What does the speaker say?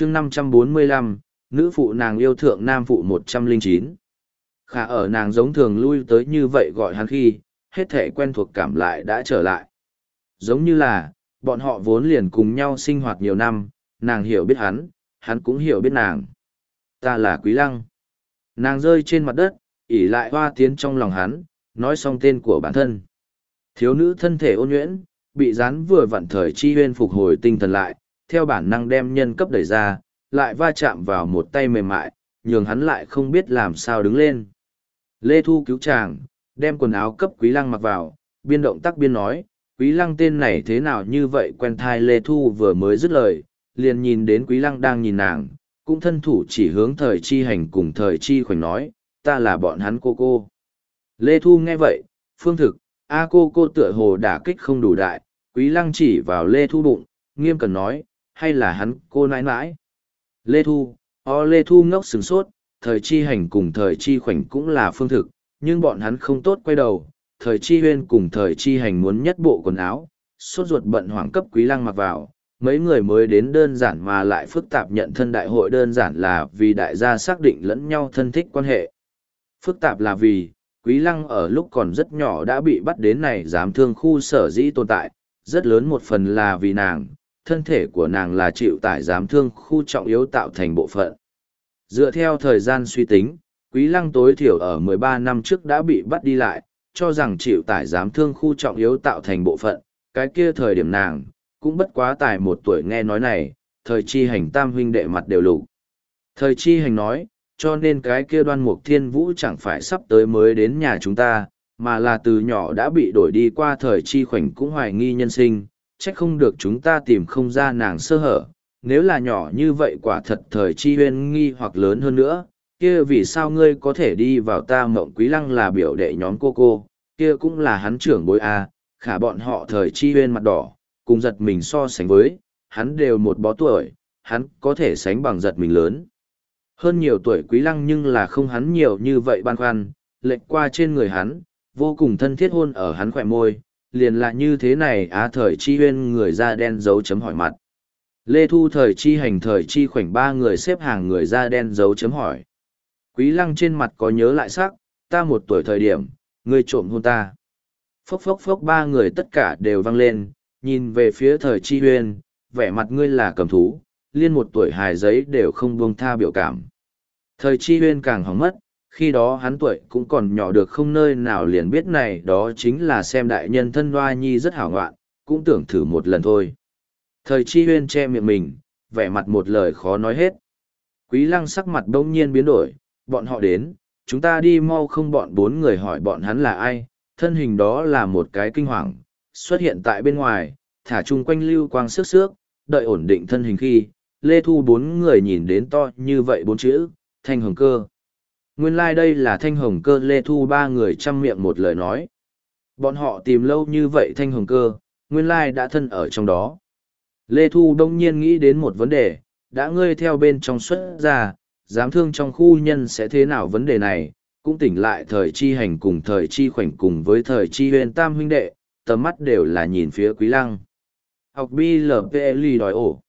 chương năm trăm bốn mươi lăm, nữ phụ nàng yêu thượng nam phụ một trăm linh chín. Khả ở nàng giống thường lui tới như vậy gọi hắn khi, hết thể quen thuộc cảm lại đã trở lại. Giống như là, bọn họ vốn liền cùng nhau sinh hoạt nhiều năm, nàng hiểu biết hắn hắn cũng hiểu biết nàng. Ta là quý lăng. Nàng rơi trên mặt đất ỉ lại hoa tiến trong lòng hắn, nói xong tên của bản thân. Thiếu nữ thân thể ôn nhuyễn, bị rán vừa vặn thời chi huyên phục hồi tinh thần lại theo bản năng đem nhân cấp đẩy ra, lại va chạm vào một tay mềm mại, nhường hắn lại không biết làm sao đứng lên. Lê thu cứu chàng, đem quần áo cấp quý lăng mặc vào, biên động tác biên nói, quý lăng tên này thế nào như vậy? Quen thai lê thu vừa mới dứt lời, liền nhìn đến quý lăng đang nhìn nàng, cũng thân thủ chỉ hướng thời chi hành cùng thời chi khoảnh nói, ta là bọn hắn cô cô. Lê thu nghe vậy, phương thực, a cô cô tựa hồ đả kích không đủ đại. Quý lăng chỉ vào lê thu bụng, nghiêm cần nói hay là hắn cô nãi nãi? Lê thu, o lê thu ngốc sừng sốt, thời chi hành cùng thời chi khoảnh cũng là phương thực, nhưng bọn hắn không tốt quay đầu. Thời chi huyên cùng thời chi hành muốn nhất bộ quần áo, sốt ruột bận hoảng cấp quý lăng mặc vào. Mấy người mới đến đơn giản mà lại phức tạp nhận thân đại hội đơn giản là vì đại gia xác định lẫn nhau thân thích quan hệ. Phức tạp là vì, quý lăng ở lúc còn rất nhỏ đã bị bắt đến này dám thương khu sở dĩ tồn tại. Rất lớn một phần là vì nàng thân thể của nàng là chịu tải giám thương khu trọng yếu tạo thành bộ phận. Dựa theo thời gian suy tính quý lăng tối thiểu ở 13 năm trước đã bị bắt đi lại cho rằng chịu tải giám thương khu trọng yếu tạo thành bộ phận. Cái kia thời điểm nàng cũng bất quá tài một tuổi nghe nói này thời chi hành tam huynh đệ mặt đều lục. Thời chi hành nói cho nên cái kia đoan mục thiên vũ chẳng phải sắp tới mới đến nhà chúng ta, mà là từ nhỏ đã bị đổi đi qua thời chi khoảnh cũng hoài nghi nhân sinh, trách không được chúng ta tìm không ra nàng sơ hở. Nếu là nhỏ như vậy quả thật thời chi huyên nghi hoặc lớn hơn nữa, kia vì sao ngươi có thể đi vào ta mộng quý lăng là biểu đệ nhóm cô cô, kia cũng là hắn trưởng bối A, khả bọn họ thời chi huyên mặt đỏ, cùng giật mình so sánh với, hắn đều một bó tuổi, hắn có thể sánh bằng giật mình lớn. Hơn nhiều tuổi quý lăng nhưng là không hắn nhiều như vậy băn khoăn, lệch qua trên người hắn, vô cùng thân thiết hôn ở hắn khỏe môi, liền là như thế này á thời chi huyên người da đen dấu chấm hỏi mặt. Lê Thu thời chi hành thời chi khoảnh ba người xếp hàng người da đen dấu chấm hỏi. Quý lăng trên mặt có nhớ lại sắc, ta một tuổi thời điểm, ngươi trộm hôn ta. Phốc phốc phốc ba người tất cả đều văng lên, nhìn về phía thời chi huyên, vẻ mặt ngươi là cầm thú, liên một tuổi hài giấy đều không buông tha biểu cảm. Thời chi huyên càng hóng mất, khi đó hắn tuổi cũng còn nhỏ được không nơi nào liền biết này đó chính là xem đại nhân thân hoa nhi rất hảo ngoạn, cũng tưởng thử một lần thôi. Thời chi huyên che miệng mình, vẻ mặt một lời khó nói hết. Quý lăng sắc mặt đông nhiên biến đổi, bọn họ đến, chúng ta đi mau không bọn bốn người hỏi bọn hắn là ai, thân hình đó là một cái kinh hoàng, xuất hiện tại bên ngoài, thả chung quanh lưu quang sức sước, đợi ổn định thân hình khi, Lê Thu bốn người nhìn đến to như vậy bốn chữ, thanh hồng cơ. Nguyên lai like đây là thanh hồng cơ Lê Thu ba người chăm miệng một lời nói. Bọn họ tìm lâu như vậy thanh hồng cơ, nguyên lai like đã thân ở trong đó. Lê Thu đông nhiên nghĩ đến một vấn đề, đã ngươi theo bên trong xuất ra, dám thương trong khu nhân sẽ thế nào vấn đề này, cũng tỉnh lại thời chi hành cùng thời chi khoảnh cùng với thời chi huyền tam huynh đệ, tầm mắt đều là nhìn phía quý lăng. Học BLPLI đòi ổ.